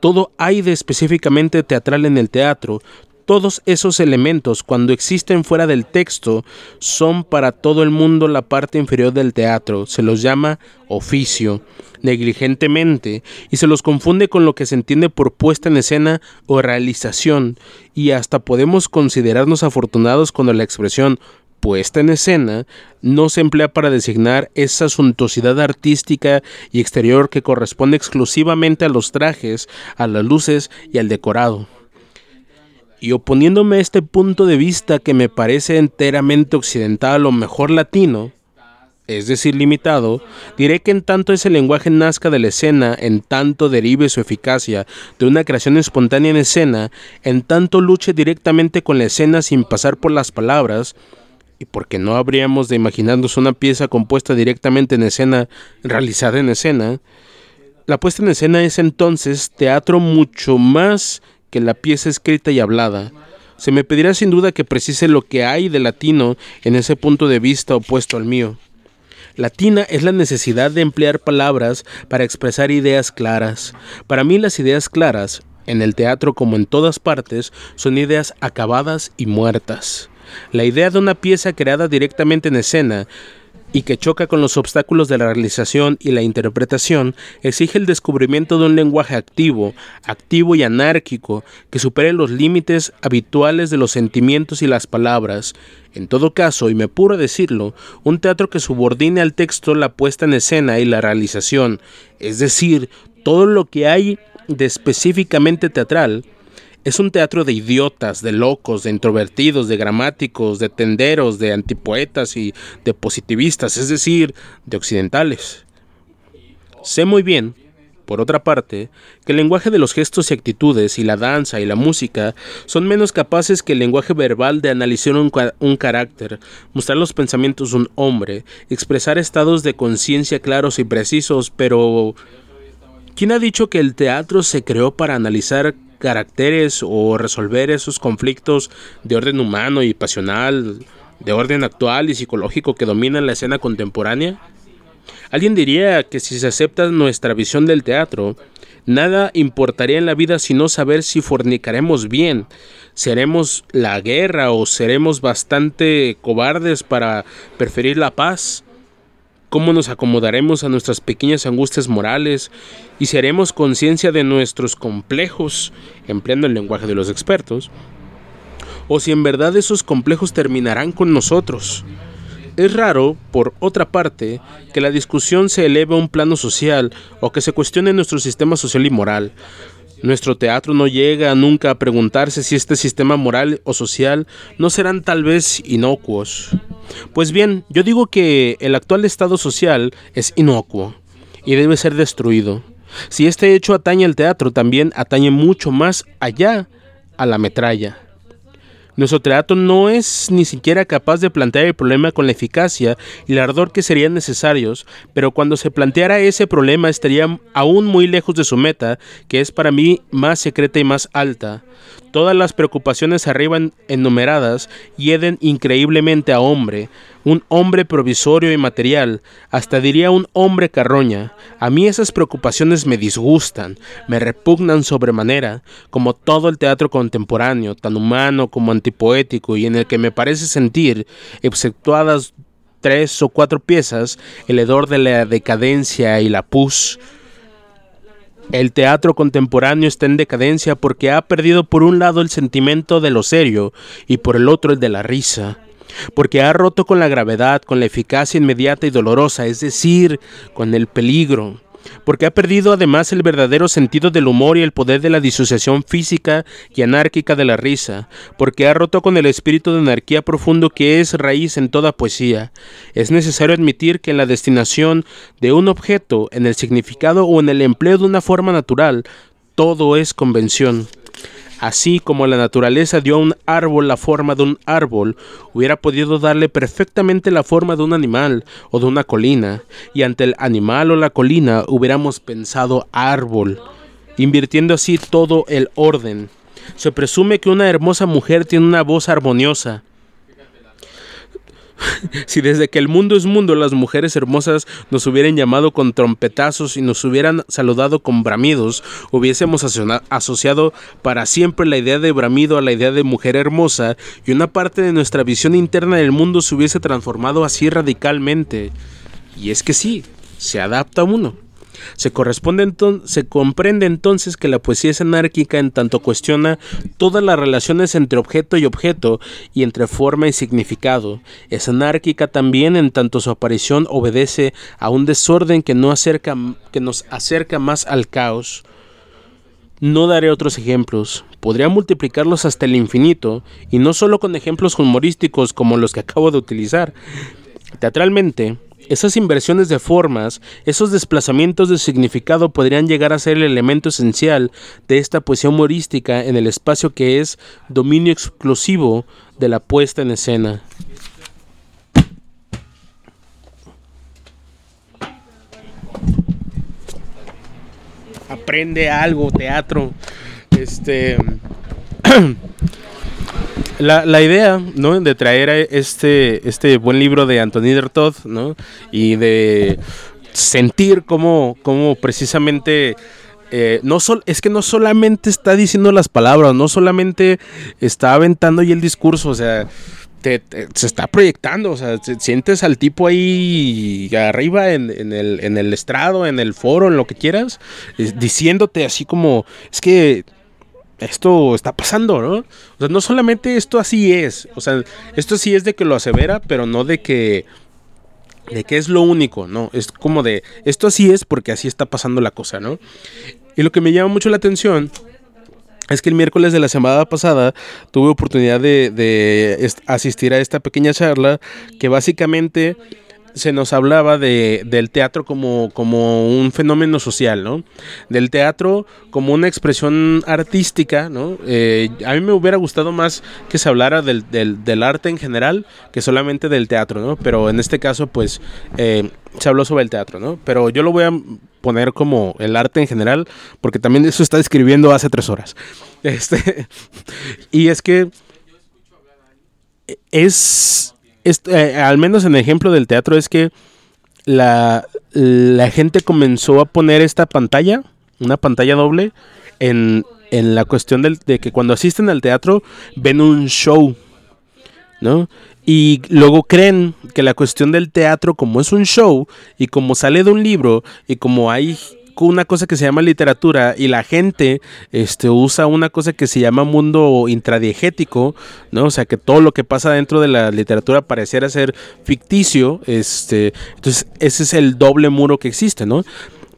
todo hay de específicamente teatral en el teatro, todos esos elementos, cuando existen fuera del texto, son para todo el mundo la parte inferior del teatro. Se los llama oficio negligentemente y se los confunde con lo que se entiende por puesta en escena o realización y hasta podemos considerarnos afortunados cuando la expresión puesta en escena no se emplea para designar esa suntuosidad artística y exterior que corresponde exclusivamente a los trajes, a las luces y al decorado. Y oponiéndome a este punto de vista que me parece enteramente occidental o mejor latino, es decir, limitado, diré que en tanto ese lenguaje nazca de la escena, en tanto derive su eficacia de una creación espontánea en escena, en tanto luche directamente con la escena sin pasar por las palabras, y porque no habríamos de imaginarnos una pieza compuesta directamente en escena, realizada en escena, la puesta en escena es entonces teatro mucho más que la pieza escrita y hablada. Se me pedirá sin duda que precise lo que hay de latino en ese punto de vista opuesto al mío. Latina es la necesidad de emplear palabras para expresar ideas claras. Para mí las ideas claras, en el teatro como en todas partes, son ideas acabadas y muertas. La idea de una pieza creada directamente en escena y que choca con los obstáculos de la realización y la interpretación, exige el descubrimiento de un lenguaje activo, activo y anárquico, que supere los límites habituales de los sentimientos y las palabras. En todo caso, y me apuro a decirlo, un teatro que subordine al texto la puesta en escena y la realización, es decir, todo lo que hay de específicamente teatral, es un teatro de idiotas, de locos, de introvertidos, de gramáticos, de tenderos, de antipoetas y de positivistas, es decir, de occidentales. Sé muy bien, por otra parte, que el lenguaje de los gestos y actitudes y la danza y la música son menos capaces que el lenguaje verbal de analizar un, carácter, mostrar los pensamientos de un hombre, expresar estados de conciencia claros y precisos, pero... ¿Quién ha dicho que el teatro se creó para analizar caracteres o resolver esos conflictos de orden humano y pasional, de orden actual y psicológico que dominan la escena contemporánea? Alguien diría que si se acepta nuestra visión del teatro, nada importaría en la vida sino saber si fornicaremos bien, si haremos la guerra o seremos bastante cobardes para preferir la paz cómo nos acomodaremos a nuestras pequeñas angustias morales y si haremos conciencia de nuestros complejos, empleando el lenguaje de los expertos, o si en verdad esos complejos terminarán con nosotros. Es raro, por otra parte, que la discusión se eleve a un plano social o que se cuestione nuestro sistema social y moral, nuestro teatro no llega nunca a preguntarse si este sistema moral o social no serán tal vez inocuos. Pues bien, yo digo que el actual estado social es inocuo y debe ser destruido. Si este hecho atañe al teatro, también atañe mucho más allá a la metralla. Nuestro teatro no es ni siquiera capaz de plantear el problema con la eficacia y el ardor que serían necesarios, pero cuando se planteara ese problema estaría aún muy lejos de su meta, que es para mí más secreta y más alta. Todas las preocupaciones arriba enumeradas hieden increíblemente a hombre, un hombre provisorio y material, hasta diría un hombre carroña. A mí esas preocupaciones me disgustan, me repugnan sobremanera, como todo el teatro contemporáneo, tan humano como antipoético y en el que me parece sentir, exceptuadas tres o cuatro piezas, el hedor de la decadencia y la pus, el teatro contemporáneo está en decadencia porque ha perdido por un lado el sentimiento de lo serio y por el otro el de la risa, porque ha roto con la gravedad, con la eficacia inmediata y dolorosa, es decir, con el peligro porque ha perdido además el verdadero sentido del humor y el poder de la disociación física y anárquica de la risa, porque ha roto con el espíritu de anarquía profundo que es raíz en toda poesía. Es necesario admitir que en la destinación de un objeto, en el significado o en el empleo de una forma natural, todo es convención. Así como la naturaleza dio a un árbol la forma de un árbol, hubiera podido darle perfectamente la forma de un animal o de una colina, y ante el animal o la colina hubiéramos pensado árbol, invirtiendo así todo el orden. Se presume que una hermosa mujer tiene una voz armoniosa, *laughs* si desde que el mundo es mundo las mujeres hermosas nos hubieran llamado con trompetazos y nos hubieran saludado con bramidos, hubiésemos asociado para siempre la idea de bramido a la idea de mujer hermosa y una parte de nuestra visión interna del mundo se hubiese transformado así radicalmente. Y es que sí, se adapta uno. Se, comprende entonces que la poesía es anárquica en tanto cuestiona todas las relaciones entre objeto y objeto y entre forma y significado. Es anárquica también en tanto su aparición obedece a un desorden que, no acerca, que nos acerca más al caos. No daré otros ejemplos, podría multiplicarlos hasta el infinito, y no solo con ejemplos humorísticos como los que acabo de utilizar. Teatralmente, esas inversiones de formas, esos desplazamientos de significado podrían llegar a ser el elemento esencial de esta poesía humorística en el espacio que es dominio exclusivo de la puesta en escena. Aprende algo, teatro. Este *clears throat* la, idea, ¿no? De traer este, este buen libro de Anthony Dertod, ¿no? Y de sentir cómo, cómo precisamente... Eh, no sol, es que no solamente está diciendo las palabras, no solamente está aventando y el discurso, o sea, se está proyectando, o sea, sientes al tipo ahí arriba en, el, en el estrado, en el foro, en lo que quieras, diciéndote así como, es que esto está pasando, ¿no? O sea, no solamente esto así es, o sea, esto sí es de que lo asevera, pero no de que de que es lo único, ¿no? Es como de esto así es porque así está pasando la cosa, ¿no? Y lo que me llama mucho la atención es que el miércoles de la semana pasada tuve oportunidad de, de asistir a esta pequeña charla que básicamente se nos hablaba de, del teatro como, como un fenómeno social, ¿no? Del teatro como una expresión artística, ¿no? Eh, a mí me hubiera gustado más que se hablara del, del, arte en general que solamente del teatro, ¿no? Pero en este caso, pues, eh, se habló sobre el teatro, ¿no? Pero yo lo voy a poner como el arte en general, porque también eso está escribiendo hace tres horas. *laughs* Este, y es que es eh, al menos en el ejemplo del teatro, es que la, gente comenzó a poner esta pantalla, una pantalla doble, en, la cuestión de que cuando asisten al teatro ven un show, ¿no? Y luego creen que la cuestión del teatro, como es un show y como sale de un libro y como hay una cosa que se llama literatura y la gente este, usa una cosa que se llama mundo intradiegético, ¿no? O sea, que todo lo que pasa dentro de la literatura pareciera ser ficticio, este, entonces ese es el doble muro que existe, ¿no?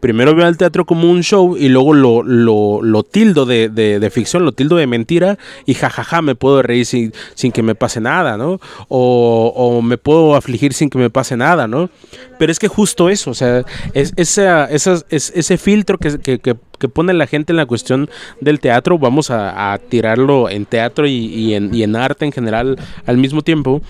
Primero veo al teatro como un show y luego lo, lo, lo tildo de, de, ficción, lo tildo de mentira y jajaja me puedo reír sin, sin que me pase nada, ¿no? O, o, me puedo afligir sin que me pase nada, ¿no? Pero es que justo eso, o sea, es, esa, esa, es, ese filtro que que pone la gente en la cuestión del teatro, vamos a, tirarlo en teatro y, en, arte en general al mismo tiempo,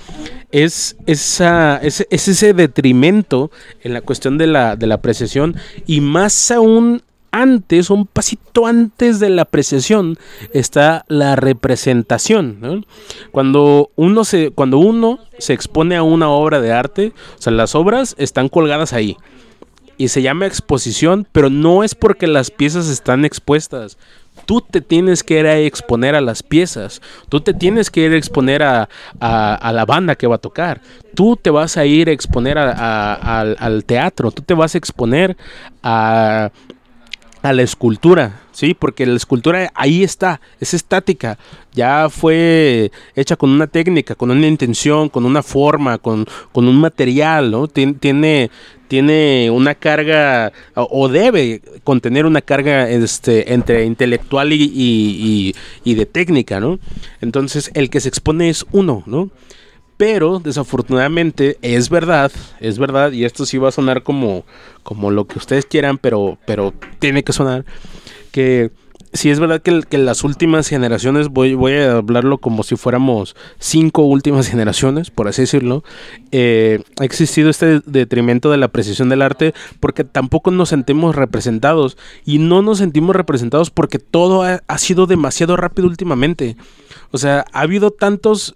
es, esa, es, ese detrimento en la cuestión de la, de la apreciación y más aún antes, un pasito antes de la apreciación, está la representación. Cuando, uno se, cuando uno se expone a una obra de arte, o sea, las obras están colgadas ahí. Y se llama exposición, pero no es porque las piezas están expuestas. Tú te tienes que ir a exponer a las piezas. Tú te tienes que ir a exponer a, la banda que va a tocar. Tú te vas a ir a exponer al teatro. Tú te vas a exponer a a la escultura, ¿sí? Porque la escultura ahí está, es estática, ya fue hecha con una técnica, con una intención, con una forma, con, con un material, ¿no? Tiene, tiene una carga, o debe contener una carga este, entre intelectual y, y, de técnica, ¿no? Entonces, el que se expone es uno, ¿no? Pero desafortunadamente es verdad, es verdad, y esto sí va a sonar como, como lo que ustedes quieran, pero, pero tiene que sonar, que sí es verdad que, que las últimas generaciones, voy, voy a hablarlo como si fuéramos cinco últimas *laughs* generaciones, por así decirlo, eh, ha existido este detrimento de la precisión del arte porque tampoco nos sentimos representados y no nos sentimos representados porque todo ha sido demasiado rápido últimamente. O sea, ha habido tantos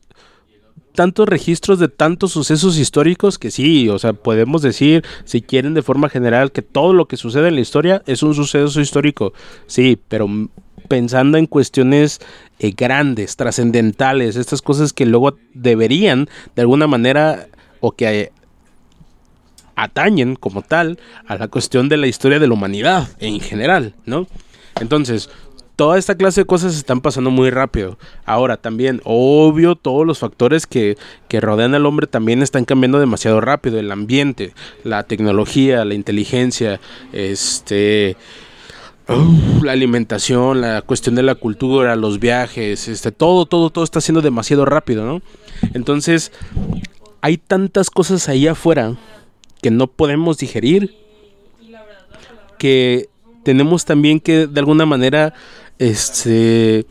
tantos registros de tantos sucesos históricos que sí, o sea, podemos decir, si quieren de forma general, que todo lo que sucede en la historia es un suceso histórico. Sí, pero pensando en cuestiones eh, grandes, trascendentales, estas cosas que luego deberían de alguna manera o que eh, atañen como tal a la cuestión de la historia de la humanidad en general, ¿no? Entonces, toda esta clase de cosas están pasando muy rápido. Ahora también, obvio, todos los factores que, rodean al hombre también están cambiando demasiado rápido. El ambiente, la tecnología, la inteligencia, este... la alimentación, la cuestión de la cultura, los viajes, este, todo, todo, todo está siendo demasiado rápido, ¿no? Entonces, hay tantas cosas ahí afuera que no podemos digerir que tenemos también que de alguna manera este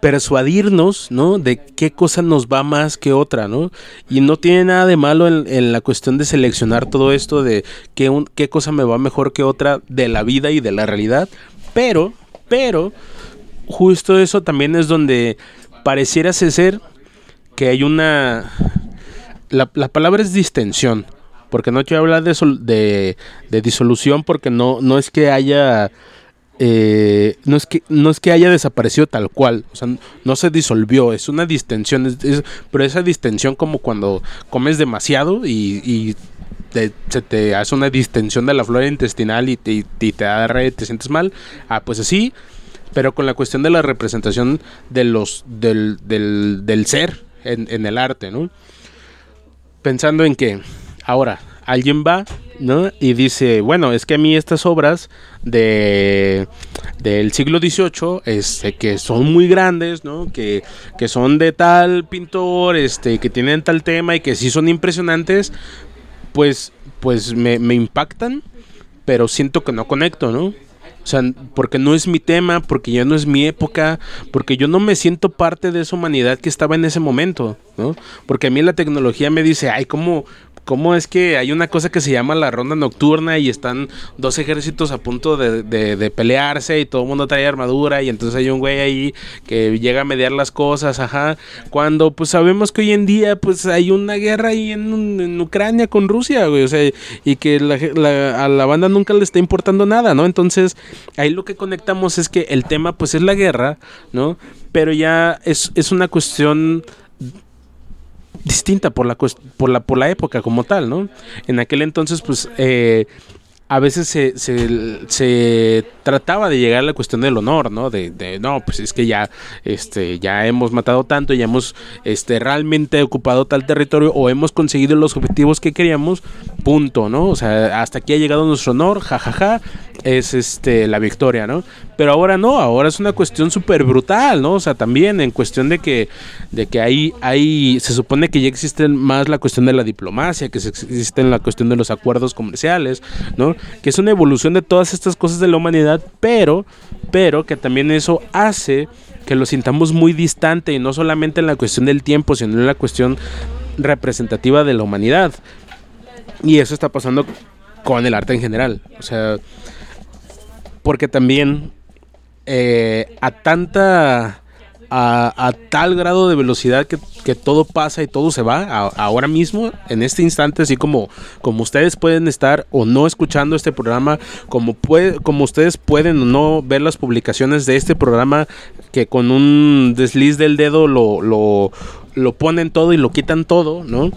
persuadirnos, ¿no? De qué cosa nos va más que otra, ¿no? Y no tiene nada de malo en, la cuestión de seleccionar todo esto de qué, qué cosa me va mejor que otra de la vida y de la realidad, pero, pero, justo eso también es donde pareciera ser que hay una... La, la palabra es distensión, porque no quiero hablar de, de, de disolución porque no, no es que haya eh, no, es que, no es que haya desaparecido tal cual, o sea, no se disolvió, es una distensión, pero esa distensión como cuando comes demasiado y, se te hace una distensión de la flora intestinal y te, te da re, te sientes mal, ah, pues así, pero con la cuestión de la representación de los, del, del, del ser en, en el arte, ¿no? Pensando en que, ahora, alguien va, ¿no? Y dice, bueno, es que a mí estas obras de del siglo XVIII, este, que son muy grandes, ¿no? Que, que son de tal pintor, este, que tienen tal tema y que sí son impresionantes, pues, pues me, me impactan, pero siento que no conecto, ¿no? O sea, porque no es mi tema, porque ya no es mi época, porque yo no me siento parte de esa humanidad que estaba en ese momento, ¿no? Porque a mí la tecnología me dice, ay, ¿cómo, cómo es que hay una cosa que se llama la ronda nocturna y están dos ejércitos a punto de, pelearse y todo el mundo trae armadura y entonces hay un güey ahí que llega a mediar las cosas, ajá, cuando pues sabemos que hoy en día pues hay una guerra ahí en, Ucrania con Rusia, güey, o sea, y que a la banda nunca le está importando nada, ¿no? Entonces ahí lo que conectamos es que el tema pues es la guerra, ¿no? Pero ya es, es una cuestión distinta por la, por la, por la época como tal, ¿no? En aquel entonces, pues, eh, a veces se, se, trataba de llegar a la cuestión del honor, ¿no? De, de, no, pues es que ya, este, ya hemos matado tanto, ya hemos este, realmente ocupado tal territorio o hemos conseguido los objetivos que queríamos, punto, ¿no? O sea, hasta aquí ha llegado nuestro honor, jajaja, es este, la victoria, ¿no? Pero ahora no, ahora es una cuestión súper brutal, ¿no? O sea, también en cuestión de que, de que hay, hay, se supone que ya existe más la cuestión de la diplomacia, que existe la cuestión de los acuerdos comerciales, ¿no? Que es una evolución de todas estas cosas de la humanidad, pero, pero que también eso hace que lo sintamos muy distante y no solamente en la cuestión del tiempo, sino en la cuestión representativa de la humanidad. Y eso está pasando con el arte en general. O sea, porque también eh, a tanta a, tal grado de velocidad que, todo pasa y todo se va ahora mismo, en este instante, así como, como ustedes pueden estar o no escuchando este programa, como, puede, como ustedes pueden o no ver las publicaciones de este programa que con un desliz del dedo lo, lo, lo ponen todo y lo quitan todo, ¿no?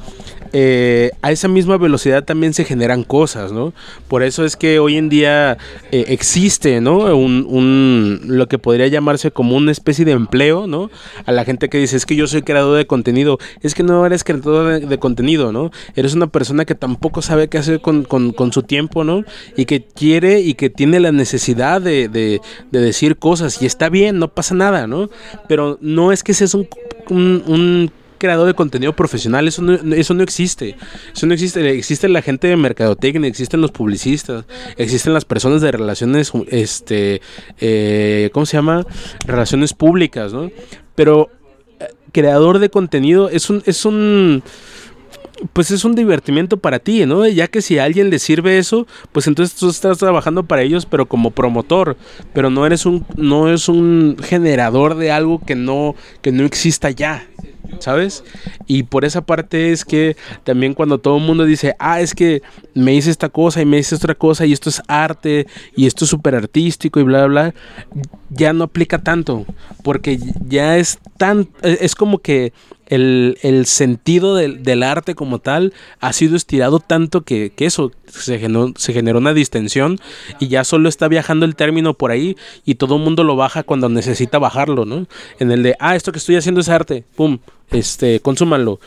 Eh, a esa misma velocidad también se generan cosas, ¿no? Por eso es que hoy en día eh, existe, ¿no? Un, lo que podría llamarse como una especie de empleo, ¿no? A la gente que dice, es que yo soy creador de contenido, es que no eres creador de, contenido, ¿no? Eres una persona que tampoco sabe qué hacer con, su tiempo, ¿no? Y que quiere y que tiene la necesidad de, decir cosas y está bien, no pasa nada, ¿no? Pero no es que seas un, un creador de contenido profesional, eso no, eso no existe. Eso no existe. Existe la gente de mercadotecnia, existen los publicistas, existen las personas de relaciones, este, eh, ¿cómo se llama? Relaciones públicas, ¿no? Pero eh, creador de contenido es un, es un pues es un divertimiento para ti, ¿no? Ya que si a alguien le sirve eso, pues entonces tú estás trabajando para ellos, pero como promotor, pero no eres un no es un generador de algo que no que no exista ya. ¿sabes? Y por esa parte es que también cuando todo el mundo dice, ah, es que me hice esta cosa y me hice otra cosa y esto es arte y esto es súper artístico y bla, bla, bla, ya no aplica tanto, porque ya es tan, es como que el, sentido del, arte como tal ha sido estirado tanto que, eso se generó, se generó, una distensión y ya solo está viajando el término por ahí y todo el mundo lo baja cuando necesita bajarlo, ¿no? En el de, ah, esto que estoy haciendo es arte, pum, este, consúmanlo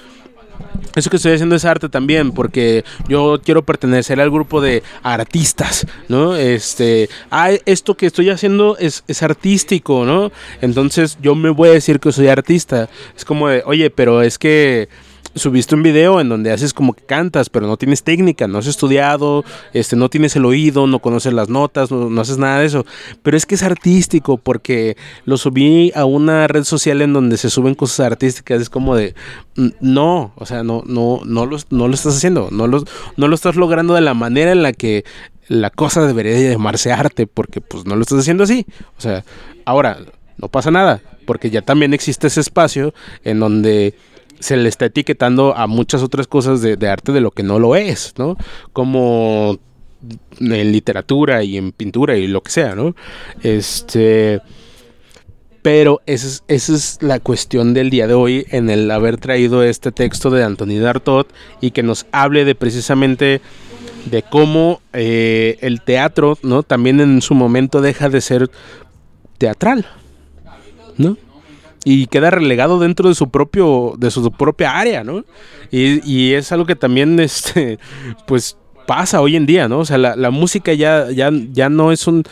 eso que estoy haciendo es arte también, porque yo quiero pertenecer al grupo de artistas, ¿no? Este, ah, esto que estoy haciendo es, es, artístico, ¿no? Entonces yo me voy a decir que soy artista. Es como de, oye, pero es que subiste un video en donde haces como que cantas, pero no tienes técnica, no has estudiado, este, no tienes el oído, no conoces las notas, no, haces nada de eso. Pero es que es artístico porque lo subí a una red social en donde se suben cosas artísticas. Es como de, no, o sea, no, no, no, lo, no lo estás haciendo, no lo, no lo estás logrando de la manera en la que la cosa debería llamarse arte, porque pues no lo estás haciendo así. O sea, ahora, no pasa nada, porque ya también existe ese espacio en donde se le está etiquetando a muchas otras cosas de, arte de lo que no lo es, ¿no? Como en literatura y en pintura y lo que sea, ¿no? Este... Pero esa es, la cuestión del día de hoy en el haber traído este texto de Anthony Dartot y que nos hable de precisamente de cómo eh, el teatro, ¿no? También en su momento deja de ser teatral, ¿no? Y queda relegado dentro de su propio de su propia área, ¿no? Y, y es algo que también *laughs* este pues pasa hoy en día, ¿no? O sea, la, la música ya, ya, ya no es un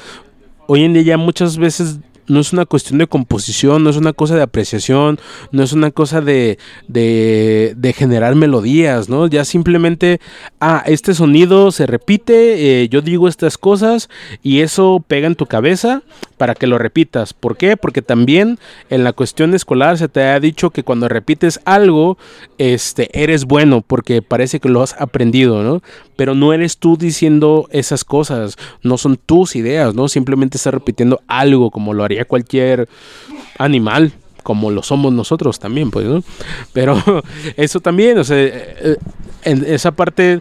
hoy en día ya muchas veces no es una cuestión de composición, no es una cosa de apreciación, no es una cosa de, de, generar melodías, ¿no? Ya simplemente, ah, este sonido se repite, eh, yo digo estas cosas y eso pega en tu cabeza para que lo repitas. ¿Por qué? Porque también en la cuestión escolar se te ha dicho que cuando repites algo, este, eres bueno porque parece que lo has aprendido, ¿no? Pero no eres tú diciendo esas cosas, no son tus ideas, ¿no? Simplemente estás repitiendo algo como lo haría cualquier animal como lo somos nosotros también, pues, ¿no? Pero *laughs* eso también, o sea, eh, en esa parte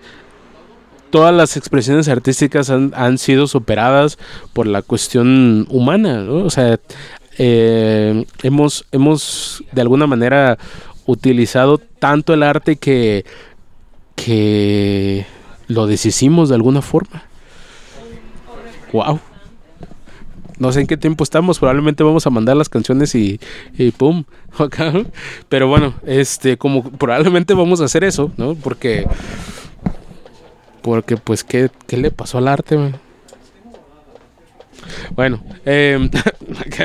todas las expresiones artísticas han, sido superadas por la cuestión humana, ¿no? O sea, eh, hemos, hemos de alguna manera utilizado tanto el arte que, que lo deshicimos de alguna forma. Wow no sé en qué tiempo estamos, probablemente vamos a mandar las canciones y, y pum, *laughs* Pero bueno, este, como probablemente vamos a hacer eso, ¿no? Porque, porque pues, ¿qué, le pasó al arte, Bueno, em,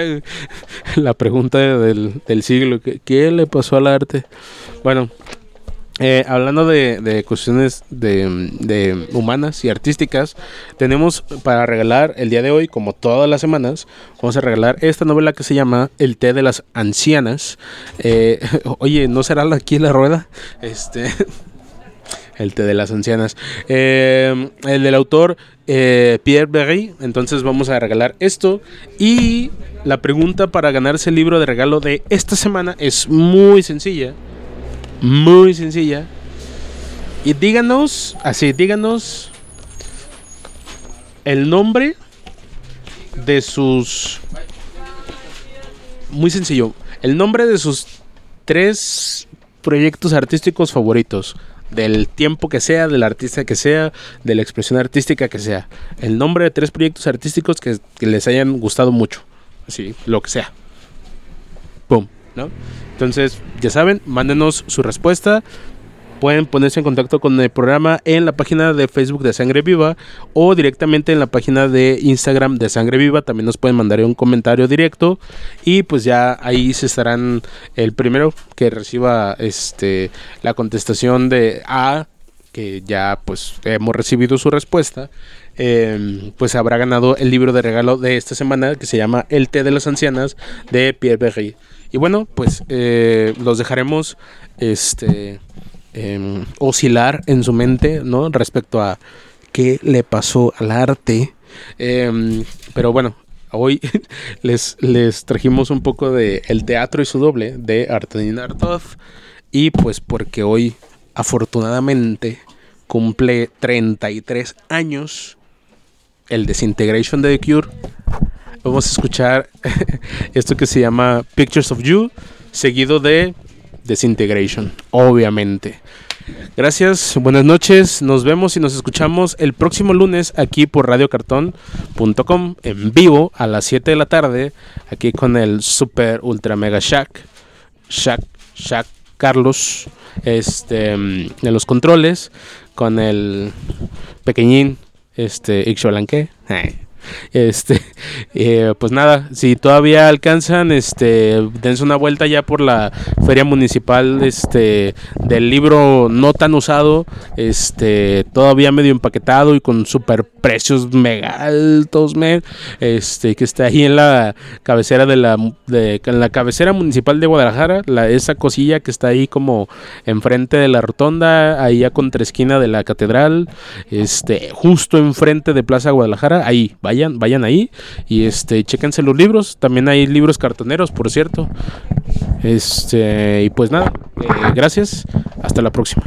*laughs* la pregunta del, del siglo, ¿qué le pasó al arte? Bueno, eh, hablando de, cuestiones de, humanas y artísticas, tenemos para regalar el día de hoy, como todas las semanas, vamos a regalar esta novela que se llama El té de las ancianas. Eh, *laughs* oye, ¿no será aquí la rueda? Este, *laughs* el té de las ancianas. Eh, el del autor Pierre Berry. Entonces vamos a regalar esto. Y la pregunta para ganarse el libro de regalo de esta semana es muy sencilla. Muy sencilla. Y díganos, así, díganos el nombre de sus... Muy sencillo. El nombre de sus tres proyectos artísticos favoritos. Del tiempo que sea, del artista que sea, de la expresión artística que sea. El nombre de tres proyectos artísticos que, les hayan gustado mucho. Así, lo que sea. Pum, Entonces, ya saben, mándenos su respuesta pueden ponerse en contacto con el programa en la página de Facebook de Sangre Viva o directamente en la página de Instagram de Sangre Viva. También nos pueden mandar un comentario directo y pues ya ahí se estarán el primero que reciba este la contestación de A que ya pues hemos recibido su respuesta. Em, pues habrá ganado el libro de regalo de esta semana que se llama El té de las ancianas de Pierre Berry. Y bueno, pues eh, los dejaremos este Em, oscilar en su mente, ¿no? Respecto a qué le pasó al arte. Em, pero bueno, hoy *laughs* les, les trajimos un poco de El teatro y su doble de Artenin Artov. Y pues porque hoy, afortunadamente, cumple 33 años el Disintegration de The Cure. Vamos a escuchar *laughs* esto que se llama Pictures of You, seguido de Desintegration, obviamente. Gracias, buenas noches, nos vemos y nos escuchamos el próximo lunes aquí por radiocartón.com en vivo a las 7 de la tarde, aquí con el super ultra mega Shaq, Shaq, Shaq Carlos, este, en los controles, con el pequeñín, este, Ixolanque. Este, *laughs* eh, pues nada, si todavía alcanzan, este, dense una vuelta ya por la feria municipal, este, del libro no tan usado, este, todavía medio empaquetado y con super precios mega altos, este, que está ahí en la cabecera de la, de, en la cabecera municipal de Guadalajara, la, esa cosilla que está ahí como enfrente de la rotonda, ahí a contra esquina de la catedral, este, justo enfrente de Plaza Guadalajara, ahí, vaya vayan, vayan ahí y este, chéquense los libros. También hay libros cartoneros, por cierto. Este, y pues nada, eh, gracias. Hasta la próxima.